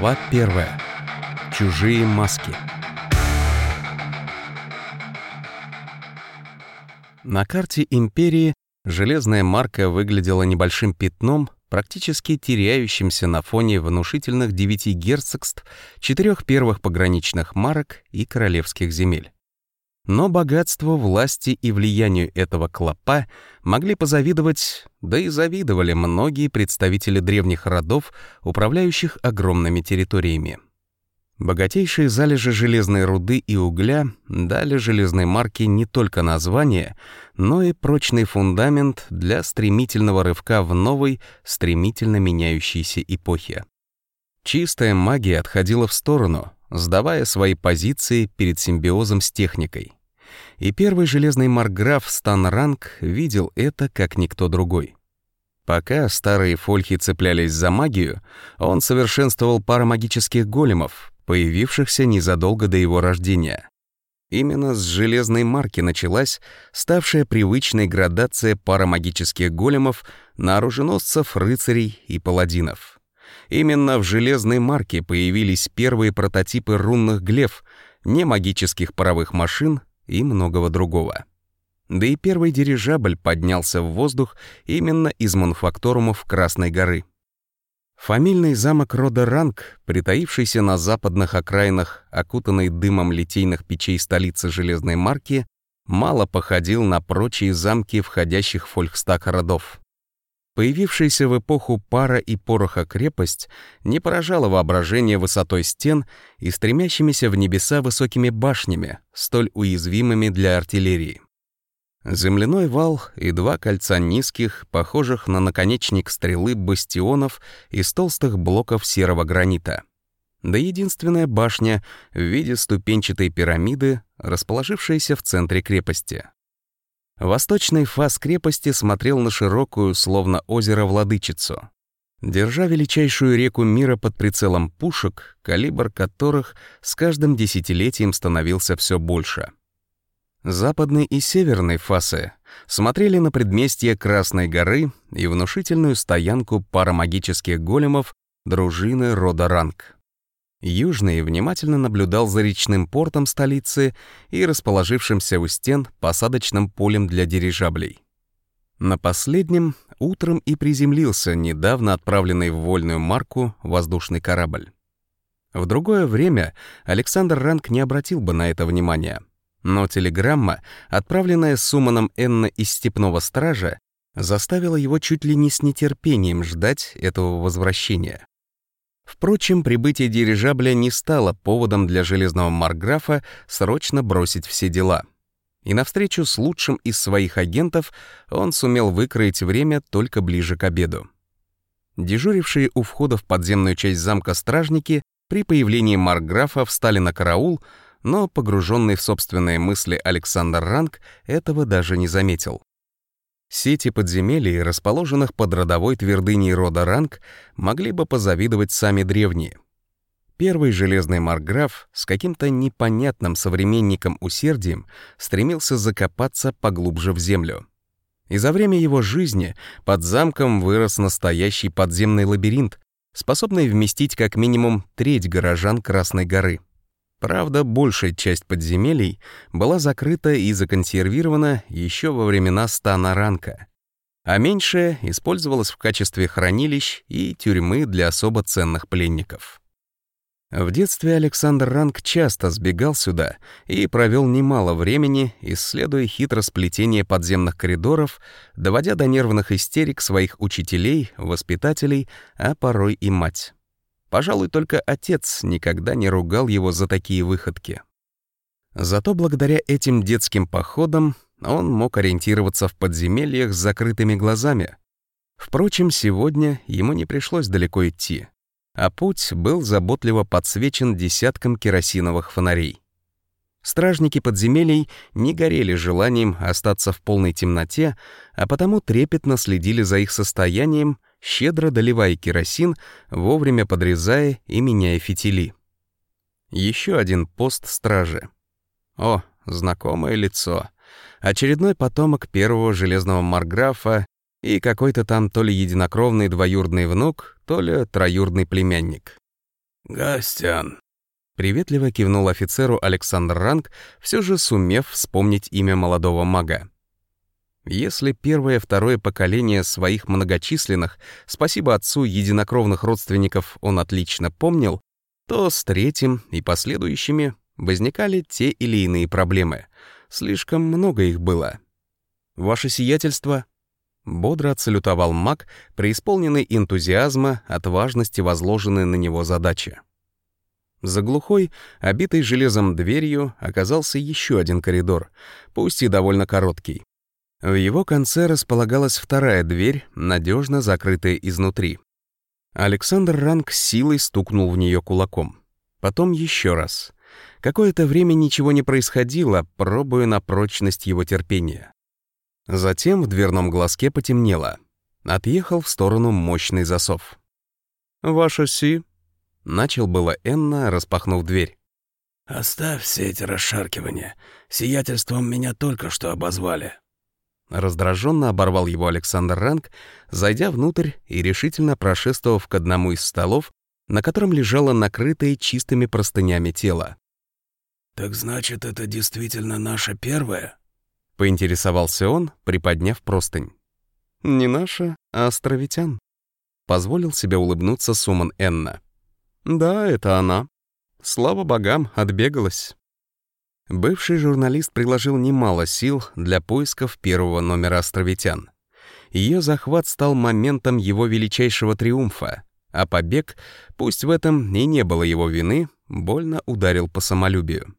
Глава первая. Чужие маски. На карте империи железная марка выглядела небольшим пятном, практически теряющимся на фоне внушительных девяти герцогств, четырех первых пограничных марок и королевских земель. Но богатству, власти и влиянию этого клопа могли позавидовать, да и завидовали многие представители древних родов, управляющих огромными территориями. Богатейшие залежи железной руды и угля дали железной марке не только название, но и прочный фундамент для стремительного рывка в новой, стремительно меняющейся эпохе. Чистая магия отходила в сторону, сдавая свои позиции перед симбиозом с техникой и первый железный марграф Стан Ранг видел это как никто другой. Пока старые фольхи цеплялись за магию, он совершенствовал парамагических големов, появившихся незадолго до его рождения. Именно с железной марки началась ставшая привычной градация парамагических големов на оруженосцев, рыцарей и паладинов. Именно в железной марке появились первые прототипы рунных глеф, не магических паровых машин, и многого другого. Да и первый дирижабль поднялся в воздух именно из мануфакторумов Красной горы. Фамильный замок рода Ранг, притаившийся на западных окраинах, окутанный дымом литейных печей столицы железной марки, мало походил на прочие замки входящих в Фолькстаг родов. Появившаяся в эпоху пара и пороха крепость не поражала воображение высотой стен и стремящимися в небеса высокими башнями, столь уязвимыми для артиллерии. Земляной вал и два кольца низких, похожих на наконечник стрелы бастионов из толстых блоков серого гранита. Да единственная башня в виде ступенчатой пирамиды, расположившаяся в центре крепости. Восточный фас крепости смотрел на широкую, словно озеро, владычицу. Держа величайшую реку мира под прицелом пушек, калибр которых с каждым десятилетием становился все больше. Западный и северный фасы смотрели на предместье Красной горы и внушительную стоянку парамагических големов дружины рода Ранг. Южный внимательно наблюдал за речным портом столицы и расположившимся у стен посадочным полем для дирижаблей. На последнем утром и приземлился недавно отправленный в вольную марку воздушный корабль. В другое время Александр Ранг не обратил бы на это внимания. Но телеграмма, отправленная Суманом Энна из Степного Стража, заставила его чуть ли не с нетерпением ждать этого возвращения. Впрочем, прибытие дирижабля не стало поводом для железного марграфа срочно бросить все дела. И навстречу с лучшим из своих агентов он сумел выкроить время только ближе к обеду. Дежурившие у входа в подземную часть замка стражники при появлении марграфа встали на караул, но погруженный в собственные мысли Александр Ранг этого даже не заметил. Сети подземелий, расположенных под родовой твердыней рода Ранг, могли бы позавидовать сами древние. Первый железный марграф с каким-то непонятным современником усердием стремился закопаться поглубже в землю. И за время его жизни под замком вырос настоящий подземный лабиринт, способный вместить как минимум треть горожан Красной горы — Правда, большая часть подземелий была закрыта и законсервирована еще во времена стана Ранка, а меньшая использовалась в качестве хранилищ и тюрьмы для особо ценных пленников. В детстве Александр Ранг часто сбегал сюда и провел немало времени, исследуя хитросплетение подземных коридоров, доводя до нервных истерик своих учителей, воспитателей, а порой и мать. Пожалуй, только отец никогда не ругал его за такие выходки. Зато благодаря этим детским походам он мог ориентироваться в подземельях с закрытыми глазами. Впрочем, сегодня ему не пришлось далеко идти, а путь был заботливо подсвечен десятком керосиновых фонарей. Стражники подземелий не горели желанием остаться в полной темноте, а потому трепетно следили за их состоянием щедро доливая керосин, вовремя подрезая и меняя фитили. Еще один пост стражи. О, знакомое лицо. Очередной потомок первого железного марграфа и какой-то там то ли единокровный двоюродный внук, то ли троюродный племянник. «Гастян», — приветливо кивнул офицеру Александр Ранг, все же сумев вспомнить имя молодого мага. Если первое и второе поколение своих многочисленных, спасибо отцу единокровных родственников он отлично помнил, то с третьим и последующими возникали те или иные проблемы. Слишком много их было. «Ваше сиятельство», — бодро отсалютовал маг, преисполненный энтузиазма от важности возложенной на него задачи. За глухой, обитой железом дверью оказался еще один коридор, пусть и довольно короткий. В его конце располагалась вторая дверь, надежно закрытая изнутри. Александр Ранг силой стукнул в нее кулаком. Потом еще раз. Какое-то время ничего не происходило, пробуя на прочность его терпения. Затем в дверном глазке потемнело. Отъехал в сторону мощный засов. «Ваша си?» — начал было Энна, распахнув дверь. «Оставь все эти расшаркивания. Сиятельством меня только что обозвали». Раздраженно оборвал его Александр Ранг, зайдя внутрь и решительно прошествовав к одному из столов, на котором лежало накрытое чистыми простынями тело. «Так значит, это действительно наша первая?» — поинтересовался он, приподняв простынь. «Не наша, а островитян», — позволил себе улыбнуться Суман Энна. «Да, это она. Слава богам, отбегалась». Бывший журналист приложил немало сил для поисков первого номера островитян. Ее захват стал моментом его величайшего триумфа, а побег, пусть в этом и не было его вины, больно ударил по самолюбию.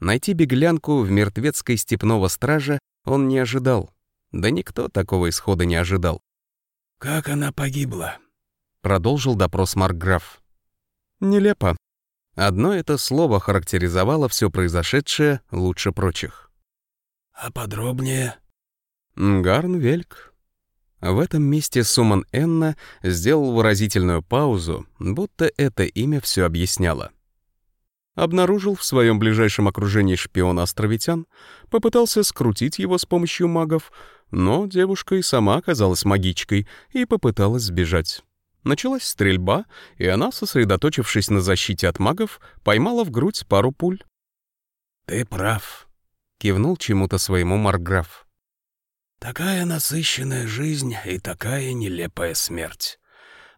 Найти беглянку в мертвецкой степного стража он не ожидал. Да никто такого исхода не ожидал. «Как она погибла?» — продолжил допрос Маркграф. «Нелепо», Одно это слово характеризовало все произошедшее лучше прочих. «А подробнее?» «Гарнвельк». В этом месте Суман Энна сделал выразительную паузу, будто это имя все объясняло. Обнаружил в своем ближайшем окружении шпиона островитян, попытался скрутить его с помощью магов, но девушка и сама оказалась магичкой и попыталась сбежать. Началась стрельба, и она, сосредоточившись на защите от магов, поймала в грудь пару пуль. «Ты прав», — кивнул чему-то своему Марграф. «Такая насыщенная жизнь и такая нелепая смерть.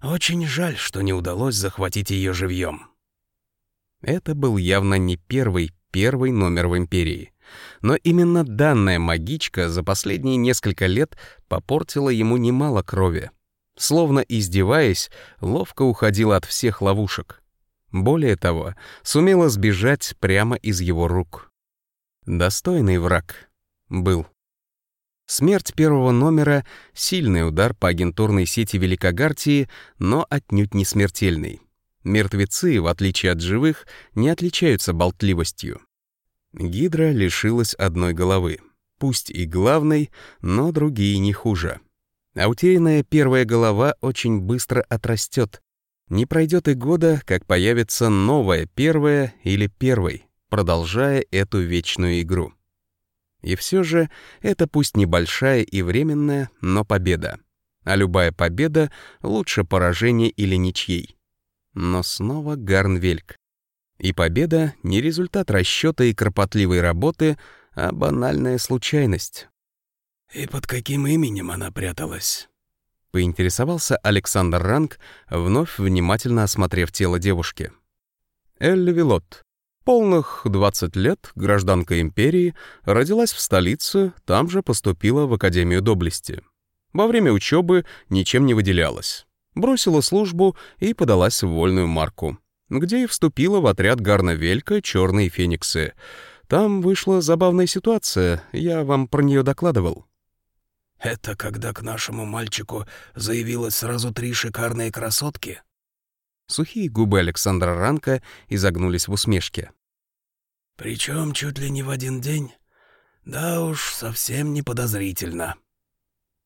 Очень жаль, что не удалось захватить ее живьем». Это был явно не первый, первый номер в Империи. Но именно данная магичка за последние несколько лет попортила ему немало крови, Словно издеваясь, ловко уходила от всех ловушек. Более того, сумела сбежать прямо из его рук. Достойный враг. Был. Смерть первого номера — сильный удар по агентурной сети Великогартии, но отнюдь не смертельный. Мертвецы, в отличие от живых, не отличаются болтливостью. Гидра лишилась одной головы. Пусть и главной, но другие не хуже. А утерянная первая голова очень быстро отрастет. Не пройдет и года, как появится новая первая или первый, продолжая эту вечную игру. И все же это пусть небольшая и временная, но победа. А любая победа лучше поражения или ничьей. Но снова Гарнвельк. И победа — не результат расчета и кропотливой работы, а банальная случайность. «И под каким именем она пряталась?» Поинтересовался Александр Ранг, вновь внимательно осмотрев тело девушки. Элли Вилот. Полных 20 лет, гражданка империи, родилась в столице, там же поступила в Академию доблести. Во время учебы ничем не выделялась. Бросила службу и подалась в вольную марку, где и вступила в отряд Гарна Велька «Черные фениксы». Там вышла забавная ситуация, я вам про нее докладывал. Это когда к нашему мальчику заявилось сразу три шикарные красотки? Сухие губы Александра Ранка изогнулись в усмешке. Причем чуть ли не в один день. Да уж, совсем не подозрительно.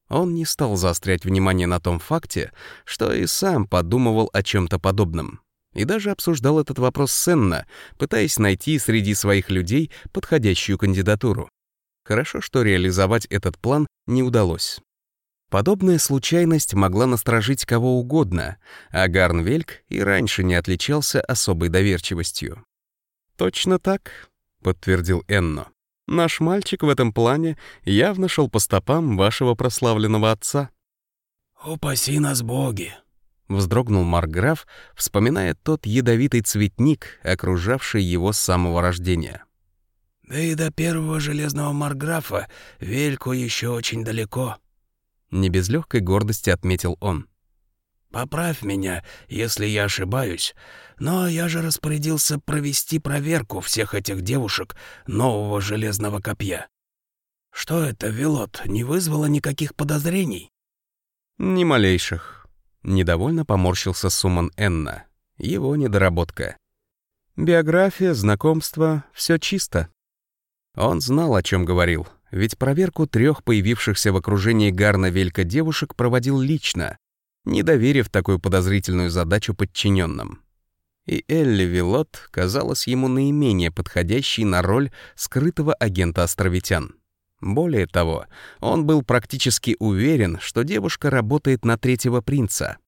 Он не стал заострять внимание на том факте, что и сам подумывал о чем-то подобном. И даже обсуждал этот вопрос с Энна, пытаясь найти среди своих людей подходящую кандидатуру. Хорошо, что реализовать этот план не удалось. Подобная случайность могла насторожить кого угодно, а Гарнвельк и раньше не отличался особой доверчивостью. «Точно так», — подтвердил Энно. «Наш мальчик в этом плане явно шел по стопам вашего прославленного отца». «Упаси нас, боги!» — вздрогнул Марграф, вспоминая тот ядовитый цветник, окружавший его с самого рождения. «Да и до первого железного Марграфа Вельку еще очень далеко». Не без легкой гордости отметил он. «Поправь меня, если я ошибаюсь, но я же распорядился провести проверку всех этих девушек нового железного копья. Что это, Велот, не вызвало никаких подозрений?» «Ни малейших», — недовольно поморщился Суман Энна. Его недоработка. «Биография, знакомство — все чисто». Он знал, о чем говорил, ведь проверку трех появившихся в окружении Гарна Велька девушек проводил лично, не доверив такую подозрительную задачу подчиненным. И Элли Вилот казалась ему наименее подходящей на роль скрытого агента островитян. Более того, он был практически уверен, что девушка работает на третьего принца.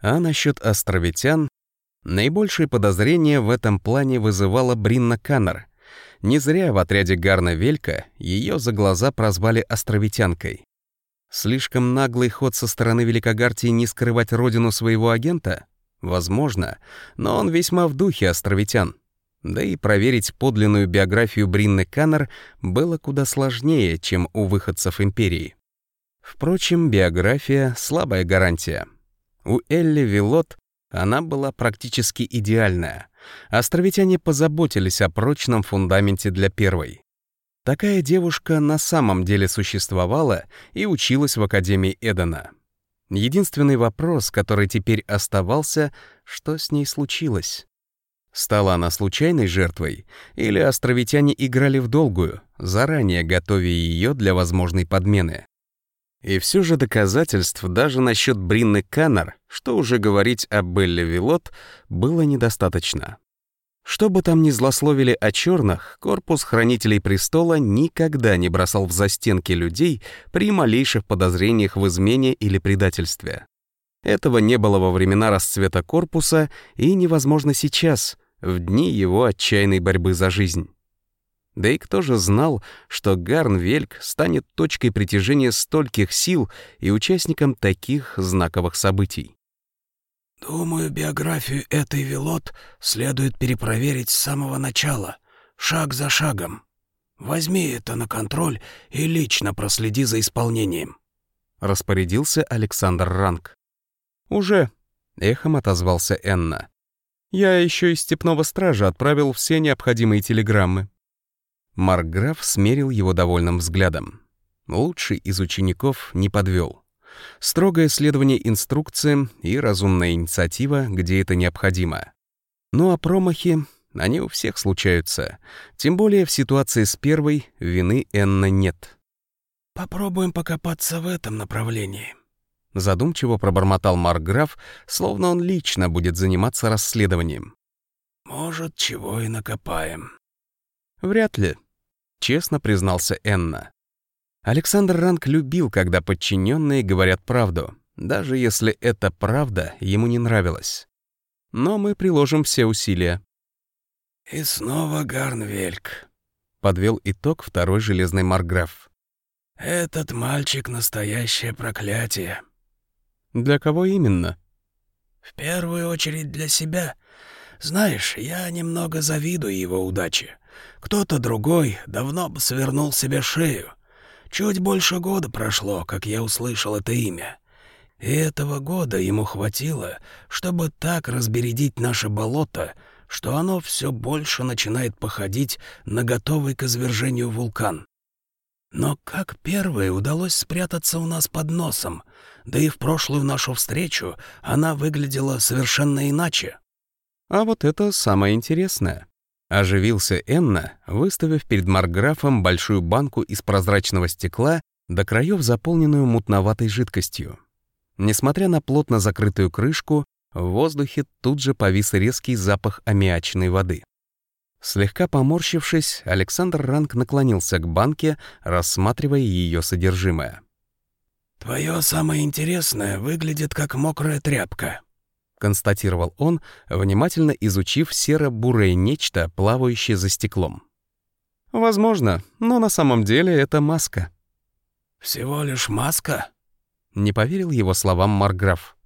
А насчет островитян, наибольшее подозрение в этом плане вызывала Бринна Каннер — не зря в отряде Гарна Велька ее за глаза прозвали островитянкой. Слишком наглый ход со стороны Великогартии не скрывать родину своего агента? Возможно, но он весьма в духе островитян. Да и проверить подлинную биографию Бринны Каннер было куда сложнее, чем у выходцев Империи. Впрочем, биография — слабая гарантия. У Элли Вилот она была практически идеальная — островитяне позаботились о прочном фундаменте для первой. Такая девушка на самом деле существовала и училась в Академии Эдена. Единственный вопрос, который теперь оставался, что с ней случилось? Стала она случайной жертвой, или островитяне играли в долгую, заранее готовя ее для возможной подмены? И все же доказательств даже насчет Бринны Каннер, что уже говорить о Белле Вилот, было недостаточно. Что бы там ни злословили о черных, корпус хранителей престола никогда не бросал в застенки людей при малейших подозрениях в измене или предательстве. Этого не было во времена расцвета корпуса и невозможно сейчас, в дни его отчаянной борьбы за жизнь. Да и кто же знал, что Гарнвельк станет точкой притяжения стольких сил и участником таких знаковых событий? «Думаю, биографию этой Вилот следует перепроверить с самого начала, шаг за шагом. Возьми это на контроль и лично проследи за исполнением», — распорядился Александр Ранг. «Уже», — эхом отозвался Энна. «Я еще из степного стража отправил все необходимые телеграммы. Маркграф смерил его довольным взглядом. Лучший из учеников не подвел. Строгое следование инструкциям и разумная инициатива, где это необходимо. Ну а промахи, они у всех случаются. Тем более в ситуации с первой вины Энна нет. «Попробуем покопаться в этом направлении», — задумчиво пробормотал Маркграф, словно он лично будет заниматься расследованием. «Может, чего и накопаем». «Вряд ли», — честно признался Энна. Александр Ранг любил, когда подчиненные говорят правду, даже если эта правда ему не нравилась. Но мы приложим все усилия. «И снова Гарнвельк», — подвел итог второй железный Марграф. «Этот мальчик — настоящее проклятие». «Для кого именно?» «В первую очередь для себя. Знаешь, я немного завидую его удаче. Кто-то другой давно бы свернул себе шею. Чуть больше года прошло, как я услышал это имя. И этого года ему хватило, чтобы так разбередить наше болото, что оно все больше начинает походить на готовый к извержению вулкан. Но как первое удалось спрятаться у нас под носом, да и в прошлую нашу встречу она выглядела совершенно иначе. А вот это самое интересное. Оживился Энна, выставив перед Марграфом большую банку из прозрачного стекла, до краев заполненную мутноватой жидкостью. Несмотря на плотно закрытую крышку, в воздухе тут же повис резкий запах аммиачной воды. Слегка поморщившись, Александр Ранг наклонился к банке, рассматривая ее содержимое. «Твое самое интересное выглядит как мокрая тряпка», — констатировал он, внимательно изучив серо-бурое нечто, плавающее за стеклом. «Возможно, но на самом деле это маска». «Всего лишь маска?» — не поверил его словам Марграф.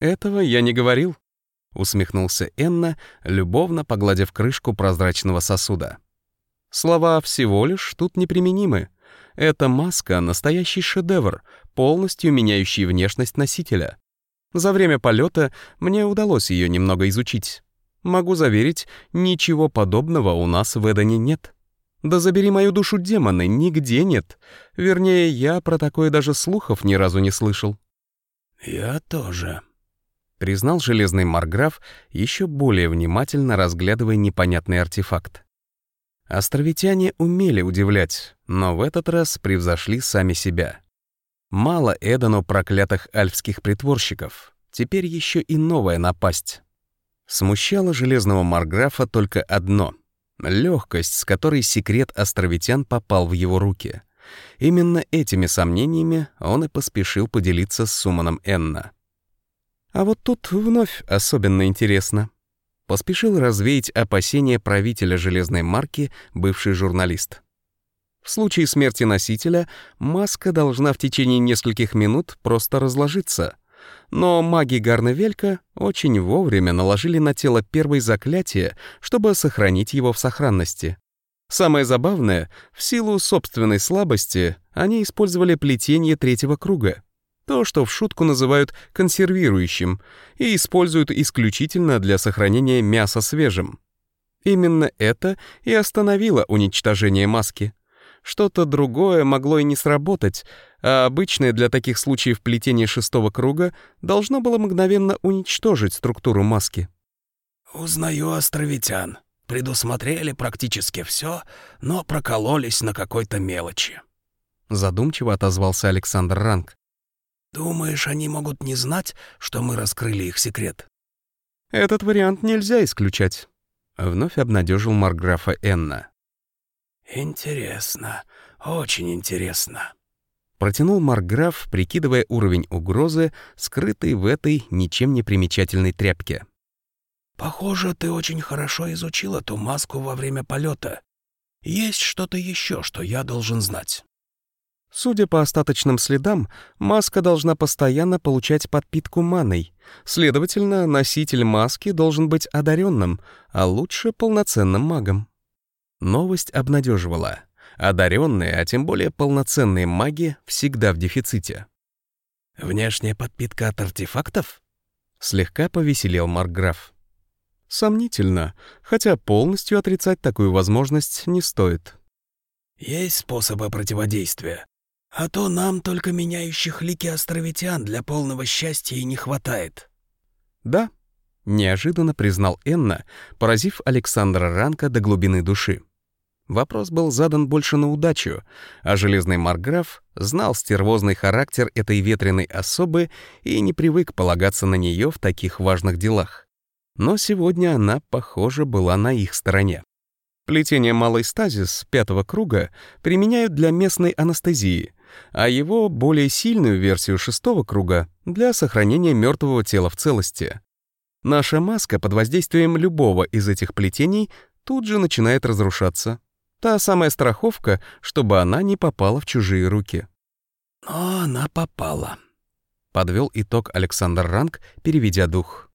«Этого я не говорил», — усмехнулся Энна, любовно погладив крышку прозрачного сосуда. «Слова «всего лишь» тут неприменимы. Эта маска — настоящий шедевр, полностью меняющий внешность носителя. За время полета мне удалось ее немного изучить. Могу заверить, ничего подобного у нас в Эдоне нет. Да забери мою душу демоны, нигде нет. Вернее, я про такое даже слухов ни разу не слышал. «Я тоже», — признал железный Марграф, еще более внимательно разглядывая непонятный артефакт. Островитяне умели удивлять, но в этот раз превзошли сами себя. Мало Эдану проклятых альфских притворщиков. Теперь еще и новая напасть. Смущало железного Марграфа только одно — легкость, с которой секрет островитян попал в его руки. Именно этими сомнениями он и поспешил поделиться с Суманом Энна. А вот тут вновь особенно интересно. Поспешил развеять опасения правителя железной марки бывший журналист. В случае смерти носителя маска должна в течение нескольких минут просто разложиться. Но маги Гарневелька очень вовремя наложили на тело первое заклятие, чтобы сохранить его в сохранности. Самое забавное, в силу собственной слабости они использовали плетение третьего круга, то, что в шутку называют консервирующим, и используют исключительно для сохранения мяса свежим. Именно это и остановило уничтожение маски. Что-то другое могло и не сработать, а обычное для таких случаев плетение шестого круга должно было мгновенно уничтожить структуру маски. «Узнаю островитян. Предусмотрели практически все, но прокололись на какой-то мелочи». Задумчиво отозвался Александр Ранг. «Думаешь, они могут не знать, что мы раскрыли их секрет?» «Этот вариант нельзя исключать», — вновь обнадежил Марграфа Энна. «Интересно, очень интересно», — протянул Марграф, прикидывая уровень угрозы, скрытый в этой ничем не примечательной тряпке. «Похоже, ты очень хорошо изучил эту маску во время полета. Есть что-то еще, что я должен знать?» Судя по остаточным следам, маска должна постоянно получать подпитку маной. Следовательно, носитель маски должен быть одаренным, а лучше полноценным магом. Новость обнадеживала. Одаренные, а тем более полноценные маги, всегда в дефиците. «Внешняя подпитка от артефактов?» Слегка повеселел Маркграф. Сомнительно, хотя полностью отрицать такую возможность не стоит. «Есть способы противодействия, а то нам только меняющих лики островитян для полного счастья и не хватает». «Да», — неожиданно признал Энна, поразив Александра Ранка до глубины души. Вопрос был задан больше на удачу, а железный Марграф знал стервозный характер этой ветреной особы и не привык полагаться на нее в таких важных делах. Но сегодня она, похоже, была на их стороне. Плетение малой стазис пятого круга применяют для местной анестезии, а его более сильную версию шестого круга — для сохранения мертвого тела в целости. Наша маска под воздействием любого из этих плетений тут же начинает разрушаться. Та самая страховка, чтобы она не попала в чужие руки. «Но она попала», — подвел итог Александр Ранг, переведя дух.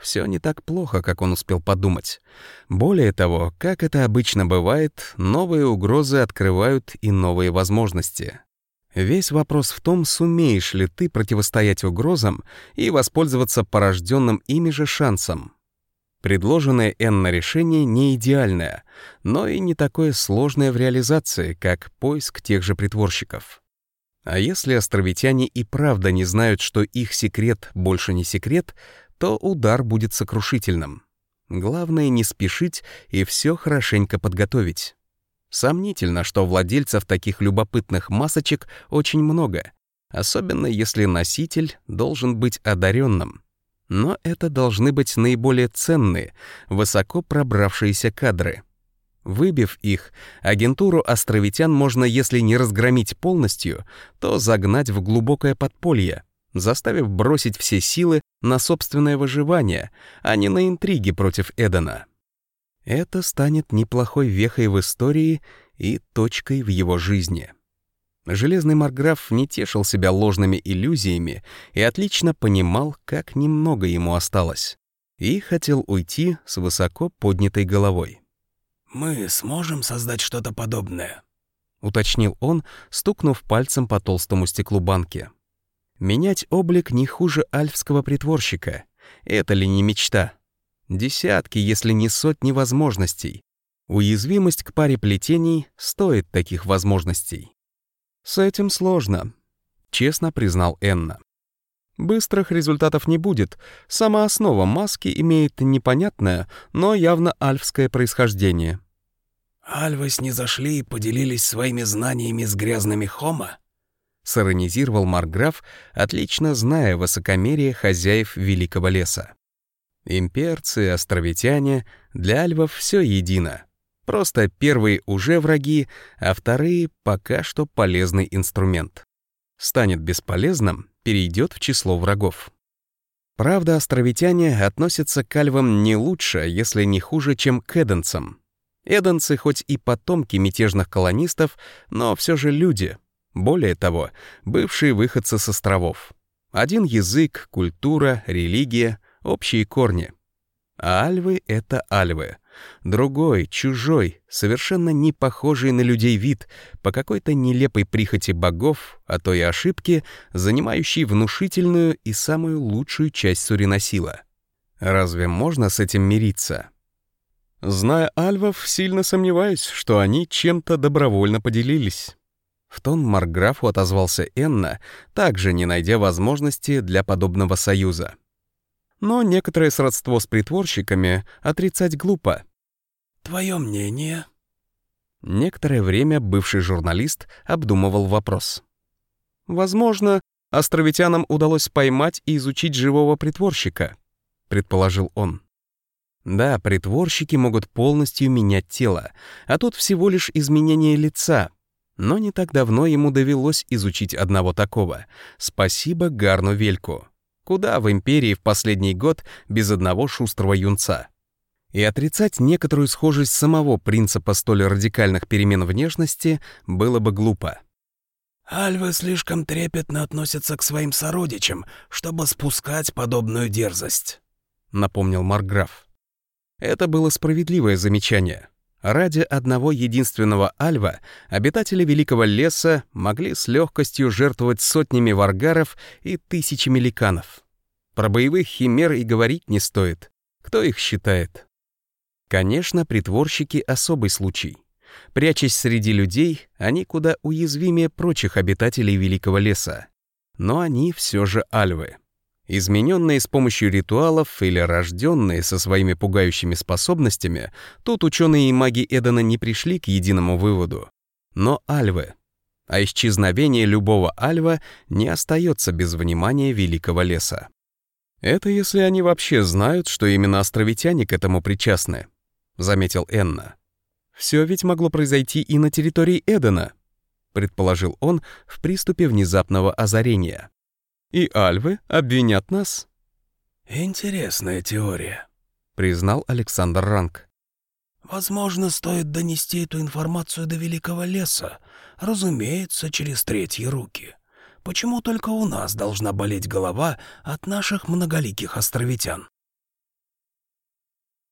Все не так плохо, как он успел подумать. Более того, как это обычно бывает, новые угрозы открывают и новые возможности. Весь вопрос в том, сумеешь ли ты противостоять угрозам и воспользоваться порожденным ими же шансом. Предложенное Энна решение не идеальное, но и не такое сложное в реализации, как поиск тех же притворщиков. А если островитяне и правда не знают, что их секрет больше не секрет, то удар будет сокрушительным. Главное не спешить и все хорошенько подготовить. Сомнительно, что владельцев таких любопытных масочек очень много, особенно если носитель должен быть одаренным. Но это должны быть наиболее ценные, высоко пробравшиеся кадры. Выбив их, агентуру островитян можно, если не разгромить полностью, то загнать в глубокое подполье, заставив бросить все силы на собственное выживание, а не на интриги против Эдена. Это станет неплохой вехой в истории и точкой в его жизни. Железный Марграф не тешил себя ложными иллюзиями и отлично понимал, как немного ему осталось, и хотел уйти с высоко поднятой головой. «Мы сможем создать что-то подобное?» — уточнил он, стукнув пальцем по толстому стеклу банки. «Менять облик не хуже альфского притворщика. Это ли не мечта? Десятки, если не сотни возможностей. Уязвимость к паре плетений стоит таких возможностей. С этим сложно, честно признал Энна. Быстрых результатов не будет. Сама основа маски имеет непонятное, но явно альфское происхождение. «Альвы снизошли и поделились своими знаниями с грязными хома?» — сиронизировал Марграф, отлично зная высокомерие хозяев Великого леса. Имперцы, островитяне, для альвов все едино. Просто первые уже враги, а вторые пока что полезный инструмент. Станет бесполезным, перейдет в число врагов. Правда, островитяне относятся к альвам не лучше, если не хуже, чем к эденцам. Эденцы хоть и потомки мятежных колонистов, но все же люди. Более того, бывшие выходцы с островов. Один язык, культура, религия — общие корни. А альвы — это альвы. Другой, чужой, совершенно не похожий на людей вид, по какой-то нелепой прихоти богов, а то и ошибки, занимающий внушительную и самую лучшую часть Суриносила. Разве можно с этим мириться? Зная альвов, сильно сомневаюсь, что они чем-то добровольно поделились. В тон Марграфу отозвался Энна, также не найдя возможности для подобного союза но некоторое сродство с притворщиками отрицать глупо. «Твое мнение?» Некоторое время бывший журналист обдумывал вопрос. «Возможно, островитянам удалось поймать и изучить живого притворщика», — предположил он. Да, притворщики могут полностью менять тело, а тут всего лишь изменение лица. Но не так давно ему довелось изучить одного такого. Спасибо Гарну Вельку. Куда в империи в последний год без одного шустрого юнца? И отрицать некоторую схожесть самого принципа столь радикальных перемен внешности было бы глупо. «Альвы слишком трепетно относятся к своим сородичам, чтобы спускать подобную дерзость», — напомнил Марграф. Это было справедливое замечание. Ради одного единственного альва обитатели Великого леса могли с легкостью жертвовать сотнями варгаров и тысячами ликанов. Про боевых химер и говорить не стоит. Кто их считает? Конечно, притворщики — особый случай. Прячась среди людей, они куда уязвимее прочих обитателей Великого леса. Но они все же альвы. Измененные с помощью ритуалов или рожденные со своими пугающими способностями, тут ученые и маги Эдена не пришли к единому выводу. Но альвы. А исчезновение любого альва не остается без внимания Великого леса. Это если они вообще знают, что именно островитяне к этому причастны, заметил Энна. Все ведь могло произойти и на территории Эдена, предположил он в приступе внезапного озарения и альвы обвинят нас». «Интересная теория», — признал Александр Ранг. «Возможно, стоит донести эту информацию до Великого леса, разумеется, через третьи руки. Почему только у нас должна болеть голова от наших многоликих островитян?»